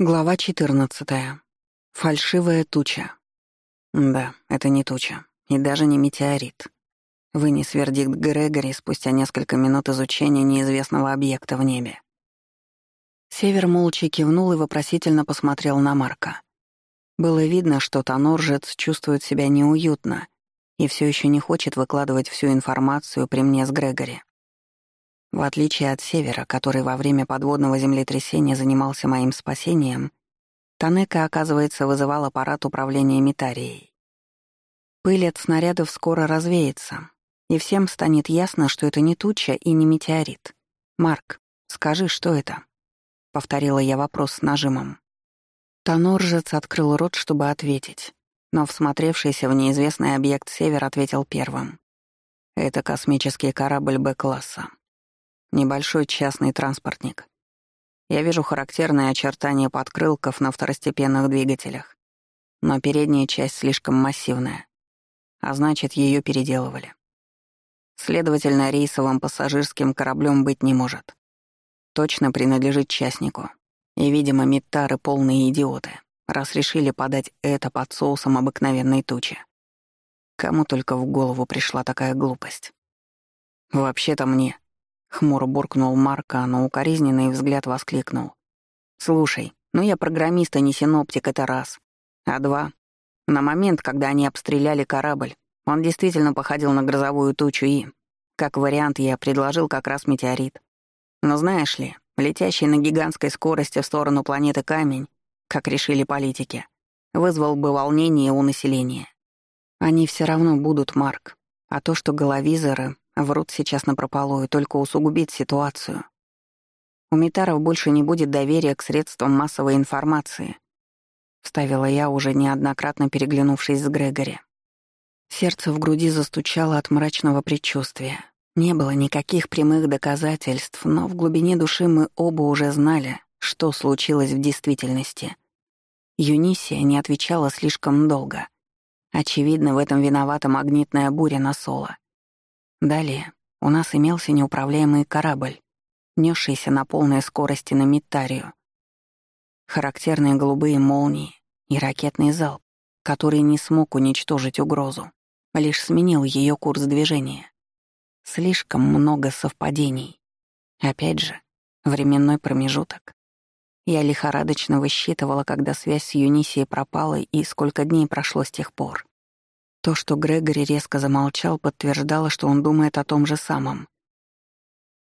Глава 14. Фальшивая туча. Да, это не туча. И даже не метеорит. Вынес вердикт Грегори спустя несколько минут изучения неизвестного объекта в небе. Север молча кивнул и вопросительно посмотрел на Марка. Было видно, что Тоноржец чувствует себя неуютно и все еще не хочет выкладывать всю информацию при мне с Грегори. В отличие от Севера, который во время подводного землетрясения занимался моим спасением, Танека, оказывается, вызывал аппарат управления Митарией. Пыль от снарядов скоро развеется, и всем станет ясно, что это не туча и не метеорит. «Марк, скажи, что это?» — повторила я вопрос с нажимом. Тоноржец открыл рот, чтобы ответить, но всмотревшийся в неизвестный объект Север ответил первым. «Это космический корабль Б-класса. Небольшой частный транспортник. Я вижу характерные очертания подкрылков на второстепенных двигателях. Но передняя часть слишком массивная. А значит, ее переделывали. Следовательно, рейсовым пассажирским кораблем быть не может. Точно принадлежит частнику. И, видимо, миттары полные идиоты, раз решили подать это под соусом обыкновенной тучи. Кому только в голову пришла такая глупость. Вообще-то мне, Хмуро буркнул Марка, но укоризненный взгляд воскликнул. «Слушай, ну я программист, а не синоптик, это раз. А два. На момент, когда они обстреляли корабль, он действительно походил на грозовую тучу и, как вариант, я предложил как раз метеорит. Но знаешь ли, летящий на гигантской скорости в сторону планеты камень, как решили политики, вызвал бы волнение у населения. Они все равно будут, Марк. А то, что головизоры Врут сейчас напропалую, только усугубит ситуацию. У Митаров больше не будет доверия к средствам массовой информации. Вставила я, уже неоднократно переглянувшись с Грегори. Сердце в груди застучало от мрачного предчувствия. Не было никаких прямых доказательств, но в глубине души мы оба уже знали, что случилось в действительности. Юнисия не отвечала слишком долго. Очевидно, в этом виновата магнитная буря на Соло. Далее у нас имелся неуправляемый корабль, несшийся на полной скорости на Миттарию. Характерные голубые молнии и ракетный залп, который не смог уничтожить угрозу, лишь сменил ее курс движения. Слишком много совпадений. Опять же, временной промежуток. Я лихорадочно высчитывала, когда связь с Юнисией пропала и сколько дней прошло с тех пор. То, что Грегори резко замолчал, подтверждало, что он думает о том же самом.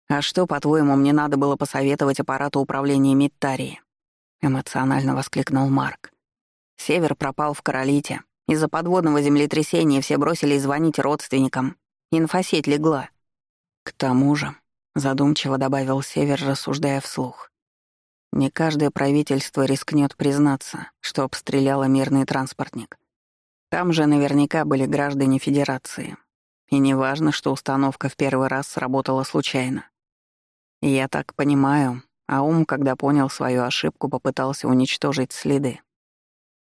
«А что, по-твоему, мне надо было посоветовать аппарату управления Миттарии?» — эмоционально воскликнул Марк. «Север пропал в Королите. Из-за подводного землетрясения все бросились звонить родственникам. Инфосеть легла». «К тому же», — задумчиво добавил Север, рассуждая вслух, «не каждое правительство рискнет признаться, что обстреляло мирный транспортник. Там же наверняка были граждане Федерации. И не важно, что установка в первый раз сработала случайно. Я так понимаю, Аум, когда понял свою ошибку, попытался уничтожить следы.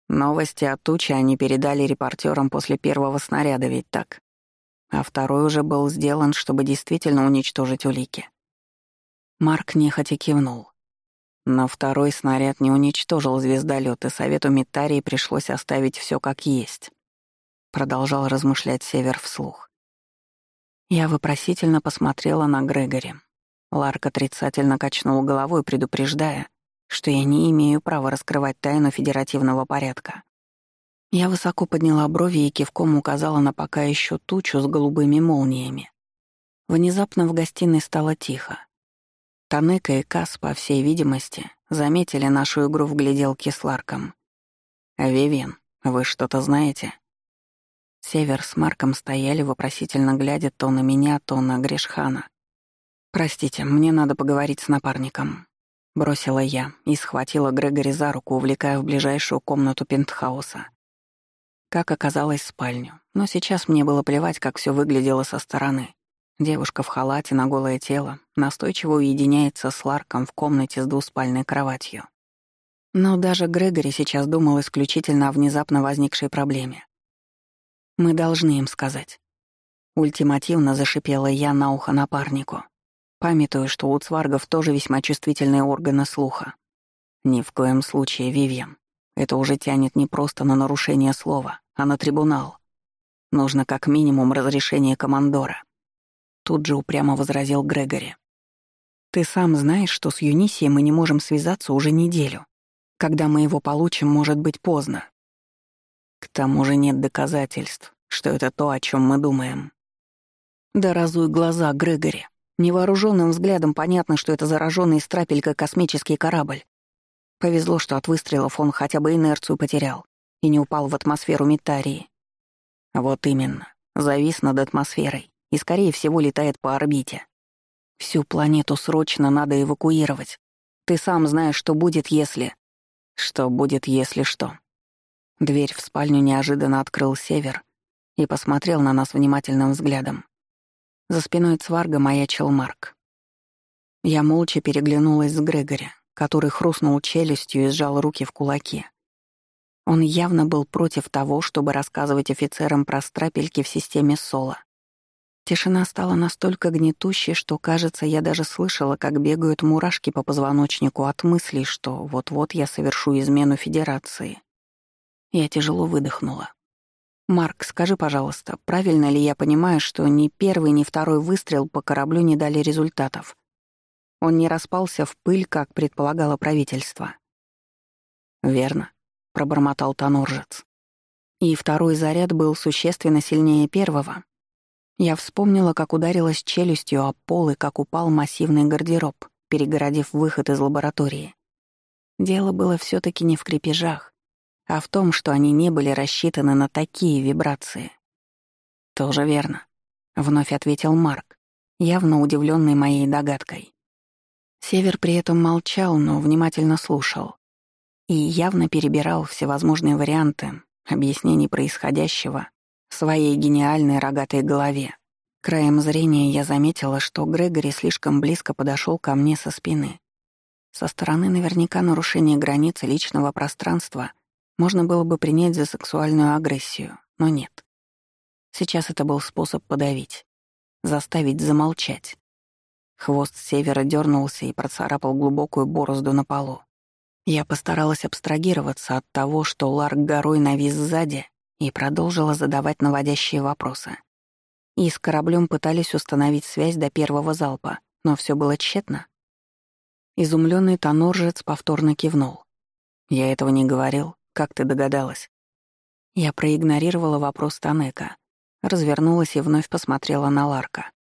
Новости о туче они передали репортерам после первого снаряда, ведь так? А второй уже был сделан, чтобы действительно уничтожить улики. Марк нехотя кивнул. Но второй снаряд не уничтожил звездолет, и совету Митарии пришлось оставить все как есть. Продолжал размышлять Север вслух. Я вопросительно посмотрела на Грегори. Ларк отрицательно качнул головой, предупреждая, что я не имею права раскрывать тайну федеративного порядка. Я высоко подняла брови и кивком указала на пока еще тучу с голубыми молниями. Внезапно в гостиной стало тихо. Танека и Кас, по всей видимости, заметили нашу игру в гляделки с Ларком. «Вивен, вы что-то знаете?» Север с Марком стояли, вопросительно глядя то на меня, то на Гришхана. «Простите, мне надо поговорить с напарником», — бросила я и схватила Грегори за руку, увлекая в ближайшую комнату пентхауса. Как оказалось, спальню. Но сейчас мне было плевать, как все выглядело со стороны. Девушка в халате на голое тело настойчиво уединяется с Ларком в комнате с двуспальной кроватью. Но даже Грегори сейчас думал исключительно о внезапно возникшей проблеме. Мы должны им сказать. Ультимативно зашипела я на ухо напарнику, памятуя, что у цваргов тоже весьма чувствительные органы слуха. Ни в коем случае, Вивьен. Это уже тянет не просто на нарушение слова, а на трибунал. Нужно как минимум разрешение командора. Тут же упрямо возразил Грегори. Ты сам знаешь, что с Юнисией мы не можем связаться уже неделю. Когда мы его получим, может быть поздно. К тому же нет доказательств, что это то, о чем мы думаем. Да разуй глаза, Грегори. Невооруженным взглядом понятно, что это зараженный страпелька космический корабль. Повезло, что от выстрелов он хотя бы инерцию потерял и не упал в атмосферу Митарии. Вот именно, завис над атмосферой и, скорее всего, летает по орбите. Всю планету срочно надо эвакуировать. Ты сам знаешь, что будет, если... Что будет, если что. Дверь в спальню неожиданно открыл Север и посмотрел на нас внимательным взглядом. За спиной Цварга маячил Марк. Я молча переглянулась с Грегори, который хрустнул челюстью и сжал руки в кулаки. Он явно был против того, чтобы рассказывать офицерам про страпельки в системе Соло. Тишина стала настолько гнетущей, что, кажется, я даже слышала, как бегают мурашки по позвоночнику от мыслей, что вот-вот я совершу измену Федерации. Я тяжело выдохнула. «Марк, скажи, пожалуйста, правильно ли я понимаю, что ни первый, ни второй выстрел по кораблю не дали результатов? Он не распался в пыль, как предполагало правительство?» «Верно», — пробормотал Тоноржец. «И второй заряд был существенно сильнее первого?» Я вспомнила, как ударилась челюстью о пол и как упал массивный гардероб, перегородив выход из лаборатории. Дело было все таки не в крепежах, а в том, что они не были рассчитаны на такие вибрации. «Тоже верно», — вновь ответил Марк, явно удивленный моей догадкой. Север при этом молчал, но внимательно слушал и явно перебирал всевозможные варианты объяснений происходящего в своей гениальной рогатой голове. Краем зрения я заметила, что Грегори слишком близко подошел ко мне со спины. Со стороны наверняка нарушение границы личного пространства можно было бы принять за сексуальную агрессию, но нет. Сейчас это был способ подавить, заставить замолчать. Хвост севера дернулся и процарапал глубокую борозду на полу. Я постаралась абстрагироваться от того, что Ларк горой навис сзади и продолжила задавать наводящие вопросы. И с кораблем пытались установить связь до первого залпа, но все было тщетно. Изумленный тоноржец повторно кивнул. «Я этого не говорил. Как ты догадалась?» Я проигнорировала вопрос Танека, развернулась и вновь посмотрела на Ларка.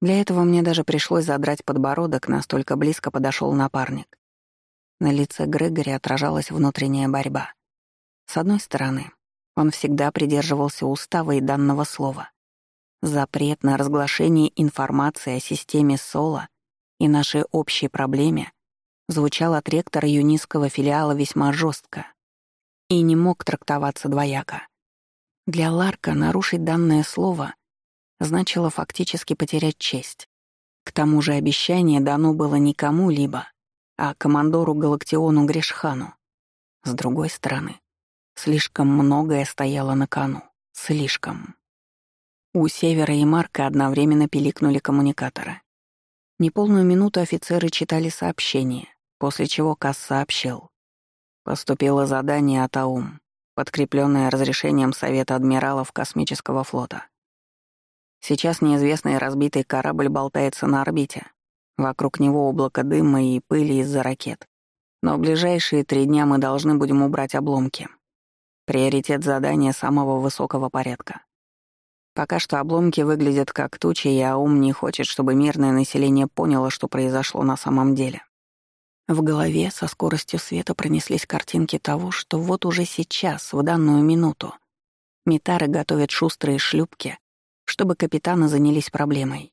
Для этого мне даже пришлось задрать подбородок, настолько близко подошел напарник. На лице Грегори отражалась внутренняя борьба. С одной стороны, он всегда придерживался устава и данного слова. Запрет на разглашение информации о системе Соло и нашей общей проблеме звучал от ректора юнистского филиала весьма жестко и не мог трактоваться двояко. Для Ларка нарушить данное слово значило фактически потерять честь. К тому же обещание дано было не кому-либо, а командору Галактиону Грешхану. С другой стороны, Слишком многое стояло на кону. Слишком. У Севера и Марка одновременно пиликнули коммуникаторы. Неполную минуту офицеры читали сообщение, после чего Касс сообщил. Поступило задание от АУМ, подкрепленное разрешением Совета адмиралов космического флота. Сейчас неизвестный разбитый корабль болтается на орбите. Вокруг него облако дыма и пыли из-за ракет. Но в ближайшие три дня мы должны будем убрать обломки. Приоритет задания самого высокого порядка. Пока что обломки выглядят как тучи, и Аум не хочет, чтобы мирное население поняло, что произошло на самом деле. В голове со скоростью света пронеслись картинки того, что вот уже сейчас, в данную минуту, Митары готовят шустрые шлюпки, чтобы капитаны занялись проблемой.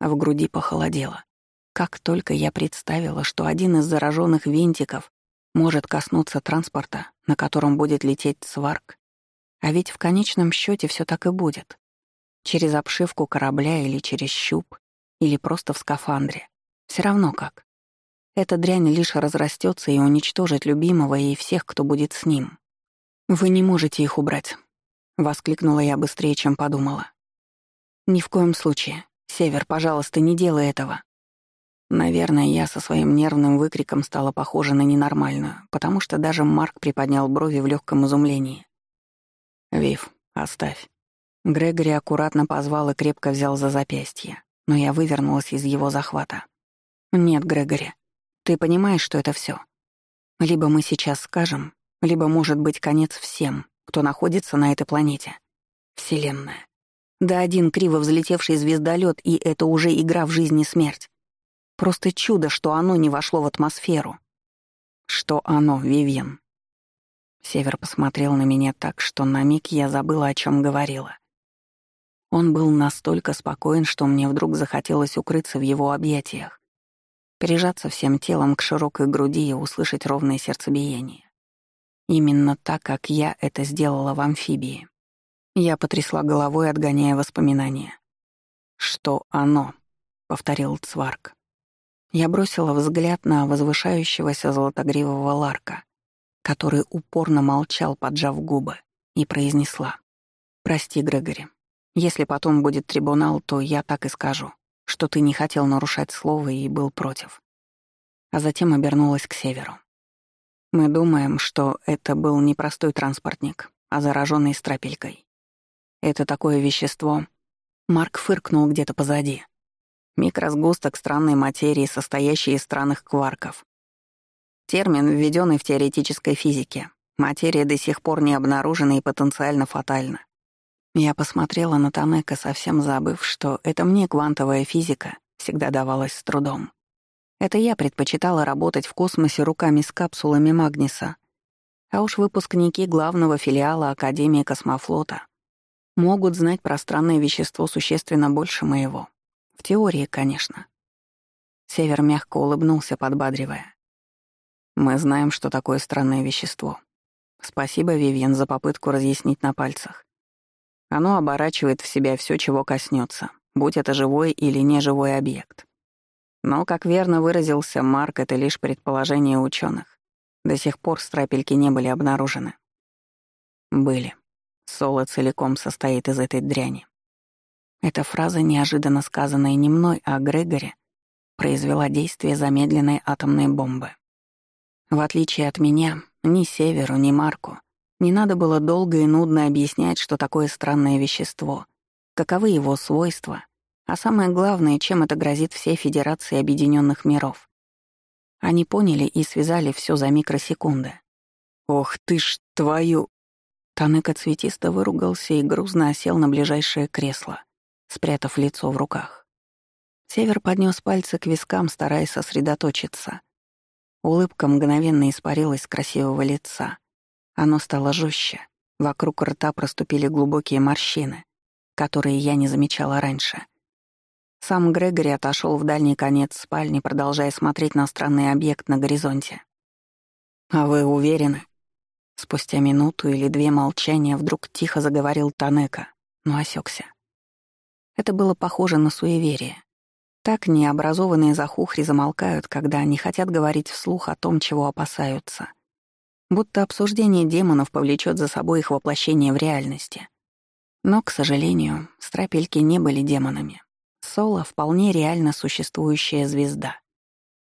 А в груди похолодело. Как только я представила, что один из зараженных винтиков может коснуться транспорта, на котором будет лететь сварк. А ведь в конечном счете все так и будет. Через обшивку корабля или через щуп, или просто в скафандре. Все равно как. Эта дрянь лишь разрастется и уничтожит любимого и всех, кто будет с ним. «Вы не можете их убрать», — воскликнула я быстрее, чем подумала. «Ни в коем случае. Север, пожалуйста, не делай этого». Наверное, я со своим нервным выкриком стала похожа на ненормальную, потому что даже Марк приподнял брови в легком изумлении. «Вив, оставь». Грегори аккуратно позвал и крепко взял за запястье, но я вывернулась из его захвата. «Нет, Грегори, ты понимаешь, что это все. Либо мы сейчас скажем, либо может быть конец всем, кто находится на этой планете. Вселенная. Да один криво взлетевший звездолет, и это уже игра в жизнь и смерть. Просто чудо, что оно не вошло в атмосферу. Что оно, Вивьен? Север посмотрел на меня так, что на миг я забыла, о чем говорила. Он был настолько спокоен, что мне вдруг захотелось укрыться в его объятиях, прижаться всем телом к широкой груди и услышать ровное сердцебиение. Именно так, как я это сделала в амфибии. Я потрясла головой, отгоняя воспоминания. «Что оно?» — повторил Цварк. Я бросила взгляд на возвышающегося золотогривого Ларка, который упорно молчал, поджав губы, и произнесла. «Прости, Грегори. Если потом будет трибунал, то я так и скажу, что ты не хотел нарушать слово и был против». А затем обернулась к северу. Мы думаем, что это был не простой транспортник, а зараженный страпелькой. Это такое вещество. Марк фыркнул где-то позади. Микросгусток странной материи, состоящей из странных кварков. Термин, введенный в теоретической физике. Материя до сих пор не обнаружена и потенциально фатальна. Я посмотрела на Танека, совсем забыв, что это мне квантовая физика всегда давалась с трудом. Это я предпочитала работать в космосе руками с капсулами Магниса. А уж выпускники главного филиала Академии космофлота могут знать про странное вещество существенно больше моего. В теории, конечно. Север мягко улыбнулся, подбадривая. Мы знаем, что такое странное вещество. Спасибо, Вивьен, за попытку разъяснить на пальцах. Оно оборачивает в себя все, чего коснется, будь это живой или неживой объект. Но, как верно выразился Марк, это лишь предположение ученых. До сих пор страпельки не были обнаружены. Были. Соло целиком состоит из этой дряни. Эта фраза, неожиданно сказанная не мной, а Грегори, произвела действие замедленной атомной бомбы. В отличие от меня, ни Северу, ни Марку не надо было долго и нудно объяснять, что такое странное вещество, каковы его свойства, а самое главное, чем это грозит всей Федерации Объединенных Миров. Они поняли и связали все за микросекунды. «Ох ты ж твою!» Таныка цветисто выругался и грузно осел на ближайшее кресло спрятав лицо в руках. Север поднес пальцы к вискам, стараясь сосредоточиться. Улыбка мгновенно испарилась с красивого лица. Оно стало жестче. Вокруг рта проступили глубокие морщины, которые я не замечала раньше. Сам Грегори отошел в дальний конец спальни, продолжая смотреть на странный объект на горизонте. «А вы уверены?» Спустя минуту или две молчания вдруг тихо заговорил Танека, но осекся. Это было похоже на суеверие. Так необразованные захухри замолкают, когда они хотят говорить вслух о том, чего опасаются. Будто обсуждение демонов повлечет за собой их воплощение в реальности. Но, к сожалению, страпельки не были демонами. Соло — вполне реально существующая звезда.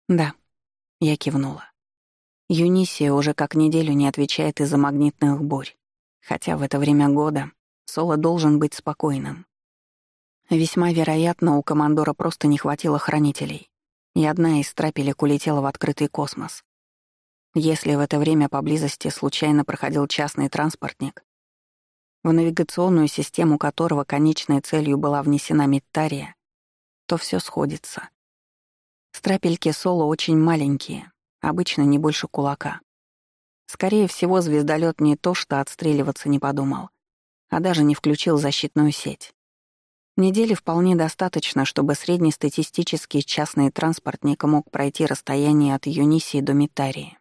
Да, я кивнула. Юнисия уже как неделю не отвечает из-за магнитных бурь. Хотя в это время года Соло должен быть спокойным. Весьма вероятно, у командора просто не хватило хранителей, и одна из трапелек улетела в открытый космос. Если в это время поблизости случайно проходил частный транспортник, в навигационную систему которого конечной целью была внесена Миттария, то все сходится. Страпельки Соло очень маленькие, обычно не больше кулака. Скорее всего, звездолет не то что отстреливаться не подумал, а даже не включил защитную сеть. Недели вполне достаточно, чтобы среднестатистический частный транспортник мог пройти расстояние от Юнисии до Митарии.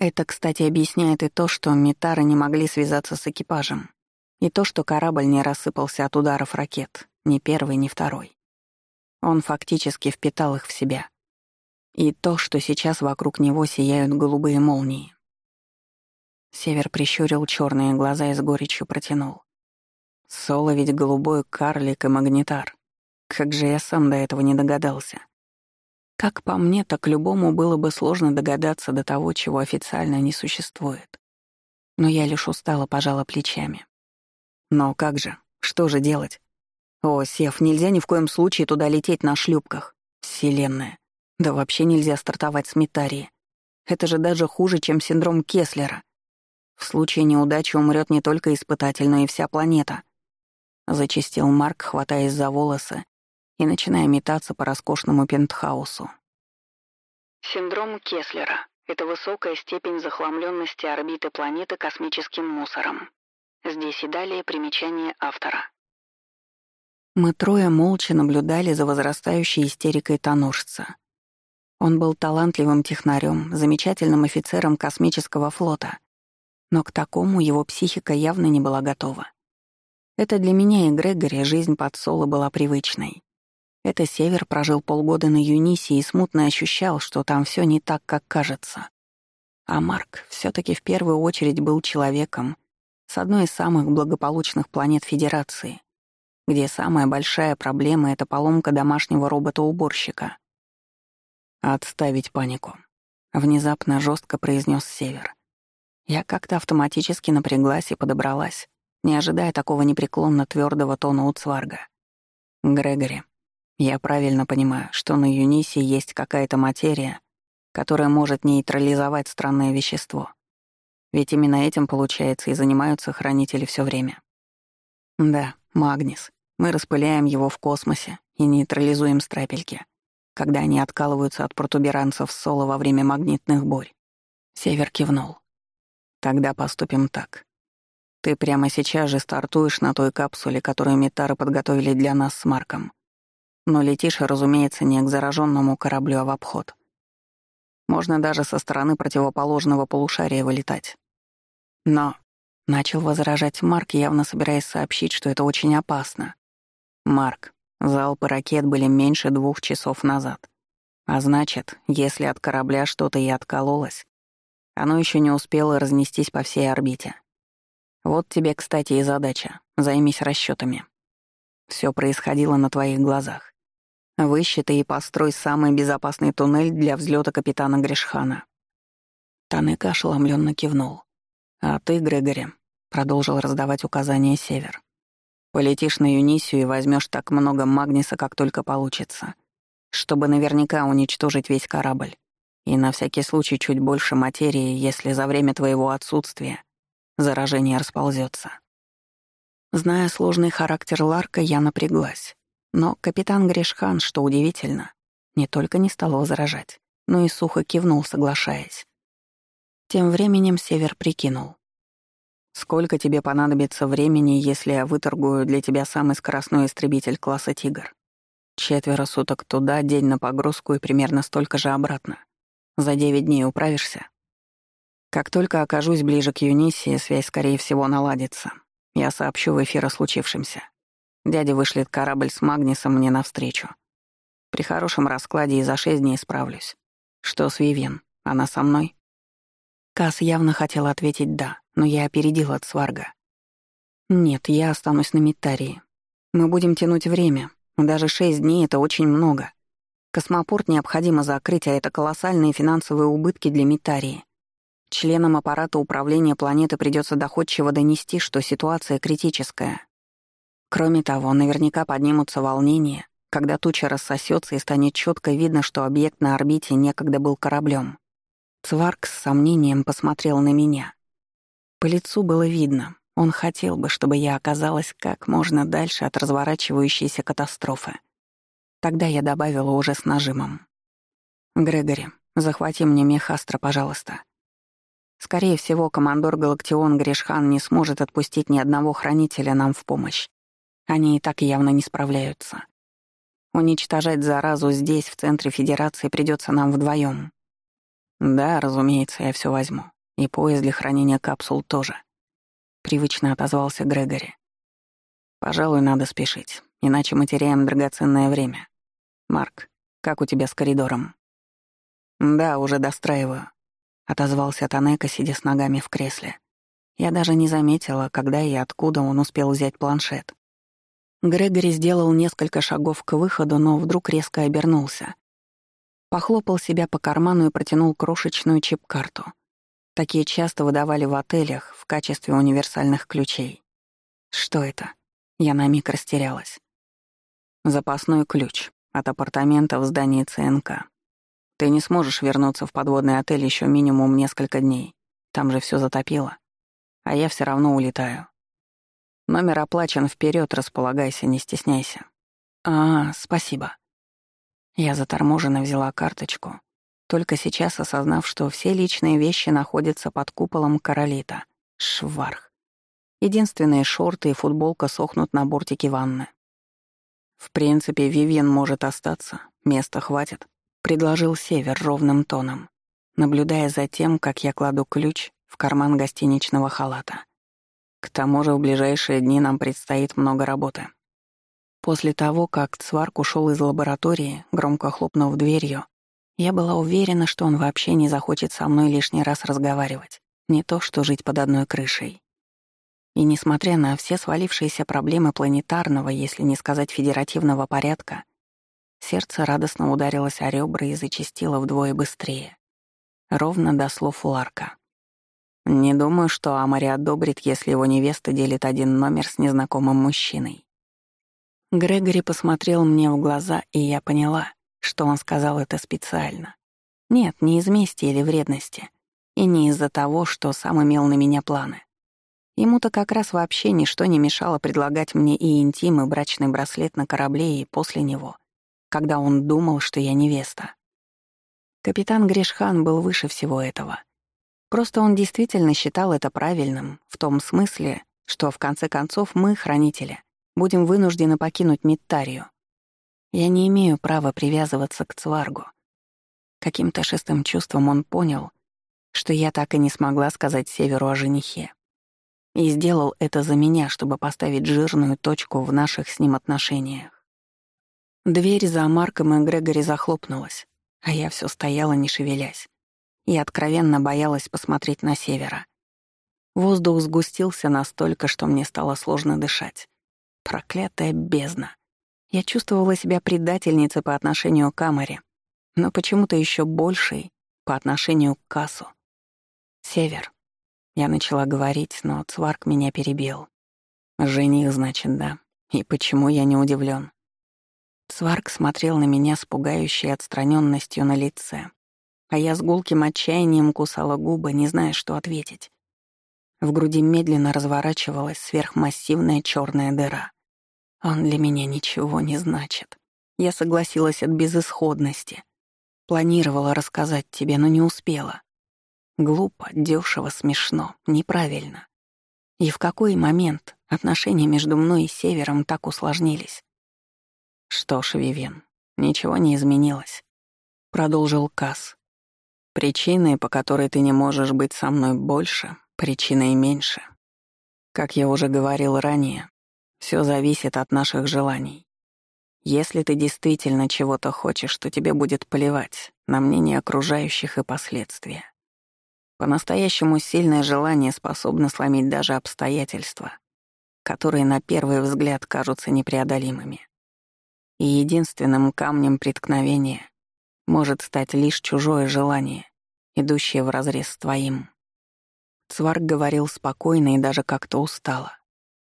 Это, кстати, объясняет и то, что Митары не могли связаться с экипажем, и то, что корабль не рассыпался от ударов ракет, ни первый, ни второй. Он фактически впитал их в себя. И то, что сейчас вокруг него сияют голубые молнии. Север прищурил черные глаза и с горечью протянул. Соло ведь голубой карлик и магнитар. Как же я сам до этого не догадался. Как по мне, так любому было бы сложно догадаться до того, чего официально не существует. Но я лишь устала пожала плечами. Но как же? Что же делать? О, Сев, нельзя ни в коем случае туда лететь на шлюпках. Вселенная. Да вообще нельзя стартовать с Метарии. Это же даже хуже, чем синдром Кеслера. В случае неудачи умрет не только испытатель, но и вся планета. Зачистил Марк, хватаясь за волосы и начиная метаться по роскошному пентхаусу. Синдром Кеслера — это высокая степень захламленности орбиты планеты космическим мусором. Здесь и далее примечание автора. Мы трое молча наблюдали за возрастающей истерикой тоножца. Он был талантливым технарем, замечательным офицером космического флота, но к такому его психика явно не была готова. Это для меня и Грегори жизнь под соло была привычной. Это Север прожил полгода на Юнисе и смутно ощущал, что там все не так, как кажется. А Марк все таки в первую очередь был человеком с одной из самых благополучных планет Федерации, где самая большая проблема — это поломка домашнего робота-уборщика. «Отставить панику», — внезапно жестко произнес Север. Я как-то автоматически напряглась и подобралась, не ожидая такого непреклонно твердого тона у Цварга. «Грегори, я правильно понимаю, что на Юнисе есть какая-то материя, которая может нейтрализовать странное вещество. Ведь именно этим, получается, и занимаются хранители все время. Да, Магнис. Мы распыляем его в космосе и нейтрализуем страпельки, когда они откалываются от протуберанцев Соло во время магнитных бурь. Север кивнул. Тогда поступим так. Ты прямо сейчас же стартуешь на той капсуле, которую Метары подготовили для нас с Марком. Но летишь, разумеется, не к зараженному кораблю, а в обход. Можно даже со стороны противоположного полушария вылетать. Но начал возражать Марк, явно собираясь сообщить, что это очень опасно. Марк, залпы ракет были меньше двух часов назад. А значит, если от корабля что-то и откололось, оно еще не успело разнестись по всей орбите. Вот тебе, кстати, и задача. Займись расчетами. Все происходило на твоих глазах. Высчитай и построй самый безопасный туннель для взлета капитана Гришхана. Танека ошеломленно кивнул. А ты, Грегори, продолжил раздавать указания Север. Полетишь на Юнисию и возьмешь так много магниса, как только получится, чтобы наверняка уничтожить весь корабль. И на всякий случай чуть больше материи, если за время твоего отсутствия заражение расползется. Зная сложный характер Ларка, я напряглась. Но капитан Гришхан, что удивительно, не только не стал возражать, но и сухо кивнул, соглашаясь. Тем временем Север прикинул. «Сколько тебе понадобится времени, если я выторгую для тебя самый скоростной истребитель класса «Тигр»? Четверо суток туда, день на погрузку и примерно столько же обратно. За девять дней управишься?» Как только окажусь ближе к Юнисии, связь, скорее всего, наладится. Я сообщу в эфир о случившемся. Дядя вышлет корабль с Магнисом мне навстречу. При хорошем раскладе и за шесть дней справлюсь. Что с Вивен? Она со мной? Кас явно хотел ответить «да», но я опередил от сварга. «Нет, я останусь на Митарии. Мы будем тянуть время. Даже шесть дней — это очень много. Космопорт необходимо закрыть, а это колоссальные финансовые убытки для Митарии. Членам аппарата управления планеты придется доходчиво донести, что ситуация критическая. Кроме того, наверняка поднимутся волнения, когда туча рассосется и станет четко видно, что объект на орбите некогда был кораблем. Цварк с сомнением посмотрел на меня. По лицу было видно, он хотел бы, чтобы я оказалась как можно дальше от разворачивающейся катастрофы. Тогда я добавила уже с нажимом. «Грегори, захвати мне мех Астра, пожалуйста. Скорее всего, командор Галактион Гришхан не сможет отпустить ни одного хранителя нам в помощь. Они и так явно не справляются. Уничтожать заразу здесь, в центре Федерации, придется нам вдвоем. Да, разумеется, я все возьму. И поезд для хранения капсул тоже. Привычно отозвался Грегори. Пожалуй, надо спешить, иначе мы теряем драгоценное время. Марк, как у тебя с коридором? Да, уже достраиваю отозвался Танека, сидя с ногами в кресле. Я даже не заметила, когда и откуда он успел взять планшет. Грегори сделал несколько шагов к выходу, но вдруг резко обернулся. Похлопал себя по карману и протянул крошечную чип-карту. Такие часто выдавали в отелях в качестве универсальных ключей. Что это? Я на миг растерялась. Запасной ключ от апартамента в здании ЦНК. Ты не сможешь вернуться в подводный отель еще минимум несколько дней. Там же все затопило. А я все равно улетаю. Номер оплачен вперед, располагайся, не стесняйся. А, спасибо. Я заторможенно взяла карточку, только сейчас осознав, что все личные вещи находятся под куполом королита. Шварх. Единственные шорты и футболка сохнут на бортике ванны. В принципе, Вивьен может остаться, места хватит. — предложил Север ровным тоном, наблюдая за тем, как я кладу ключ в карман гостиничного халата. К тому же в ближайшие дни нам предстоит много работы. После того, как Цварк ушел из лаборатории, громко хлопнув дверью, я была уверена, что он вообще не захочет со мной лишний раз разговаривать, не то что жить под одной крышей. И несмотря на все свалившиеся проблемы планетарного, если не сказать федеративного порядка, Сердце радостно ударилось о ребра и зачастило вдвое быстрее. Ровно до слов Ларка. «Не думаю, что Амари одобрит, если его невеста делит один номер с незнакомым мужчиной». Грегори посмотрел мне в глаза, и я поняла, что он сказал это специально. Нет, не из мести или вредности. И не из-за того, что сам имел на меня планы. Ему-то как раз вообще ничто не мешало предлагать мне и интим, и брачный браслет на корабле, и после него когда он думал, что я невеста. Капитан Гришхан был выше всего этого. Просто он действительно считал это правильным, в том смысле, что в конце концов мы, хранители, будем вынуждены покинуть Миттарию. Я не имею права привязываться к Цваргу. Каким-то шестым чувством он понял, что я так и не смогла сказать Северу о женихе. И сделал это за меня, чтобы поставить жирную точку в наших с ним отношениях. Дверь за Марком и Грегори захлопнулась, а я все стояла, не шевелясь, и откровенно боялась посмотреть на севера. Воздух сгустился настолько, что мне стало сложно дышать. Проклятая бездна. Я чувствовала себя предательницей по отношению к Амаре, но почему-то еще большей по отношению к Кассу. «Север». Я начала говорить, но Цварк меня перебил. «Жених, значит, да. И почему я не удивлен? Сварк смотрел на меня с пугающей отстраненностью на лице, а я с гулким отчаянием кусала губы, не зная, что ответить. В груди медленно разворачивалась сверхмассивная черная дыра. Он для меня ничего не значит. Я согласилась от безысходности. Планировала рассказать тебе, но не успела. Глупо, дешево, смешно, неправильно. И в какой момент отношения между мной и Севером так усложнились? «Что ж, Вивен, ничего не изменилось», — продолжил Касс. «Причины, по которой ты не можешь быть со мной больше, причины и меньше. Как я уже говорил ранее, все зависит от наших желаний. Если ты действительно чего-то хочешь, то тебе будет плевать на мнение окружающих и последствия. По-настоящему сильное желание способно сломить даже обстоятельства, которые на первый взгляд кажутся непреодолимыми и единственным камнем преткновения может стать лишь чужое желание, идущее вразрез с твоим. Цварк говорил спокойно и даже как-то устало,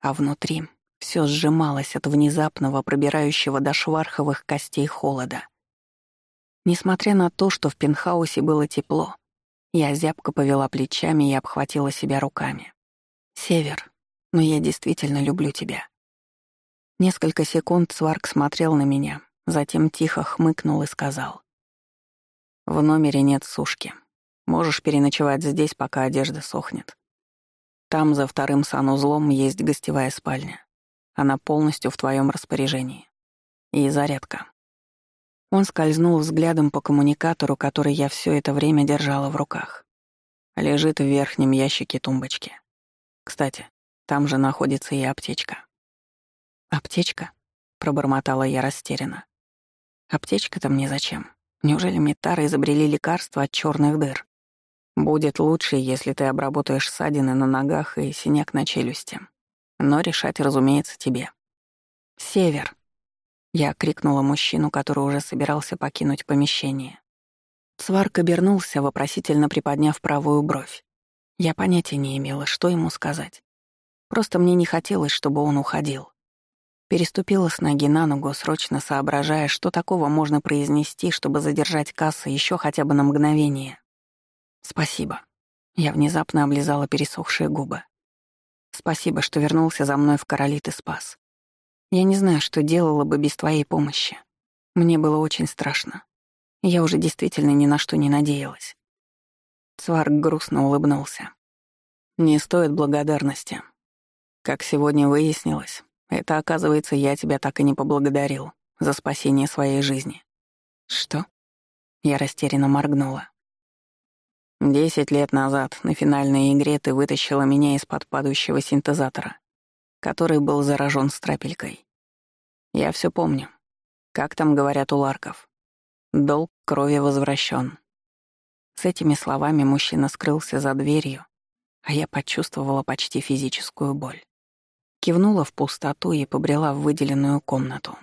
а внутри все сжималось от внезапного, пробирающего до шварховых костей холода. Несмотря на то, что в пентхаусе было тепло, я зябко повела плечами и обхватила себя руками. «Север, но я действительно люблю тебя. Несколько секунд Сварк смотрел на меня, затем тихо хмыкнул и сказал. «В номере нет сушки. Можешь переночевать здесь, пока одежда сохнет. Там, за вторым санузлом, есть гостевая спальня. Она полностью в твоем распоряжении. И зарядка». Он скользнул взглядом по коммуникатору, который я все это время держала в руках. Лежит в верхнем ящике тумбочки. Кстати, там же находится и аптечка. «Аптечка?» — пробормотала я растерянно. «Аптечка-то мне зачем? Неужели метары изобрели лекарство от черных дыр? Будет лучше, если ты обработаешь ссадины на ногах и синяк на челюсти. Но решать, разумеется, тебе». «Север!» — я крикнула мужчину, который уже собирался покинуть помещение. Сварк обернулся, вопросительно приподняв правую бровь. Я понятия не имела, что ему сказать. Просто мне не хотелось, чтобы он уходил. Переступила с ноги на ногу, срочно соображая, что такого можно произнести, чтобы задержать кассы еще хотя бы на мгновение. «Спасибо». Я внезапно облизала пересохшие губы. «Спасибо, что вернулся за мной в Королит и спас. Я не знаю, что делала бы без твоей помощи. Мне было очень страшно. Я уже действительно ни на что не надеялась. Цварк грустно улыбнулся. «Не стоит благодарности. Как сегодня выяснилось, это, оказывается, я тебя так и не поблагодарил за спасение своей жизни». «Что?» Я растерянно моргнула. Десять лет назад на финальной игре ты вытащила меня из-под падающего синтезатора, который был заражен страпелькой. Я все помню. Как там говорят у ларков? Долг крови возвращен. С этими словами мужчина скрылся за дверью, а я почувствовала почти физическую боль. Кивнула в пустоту и побрела в выделенную комнату.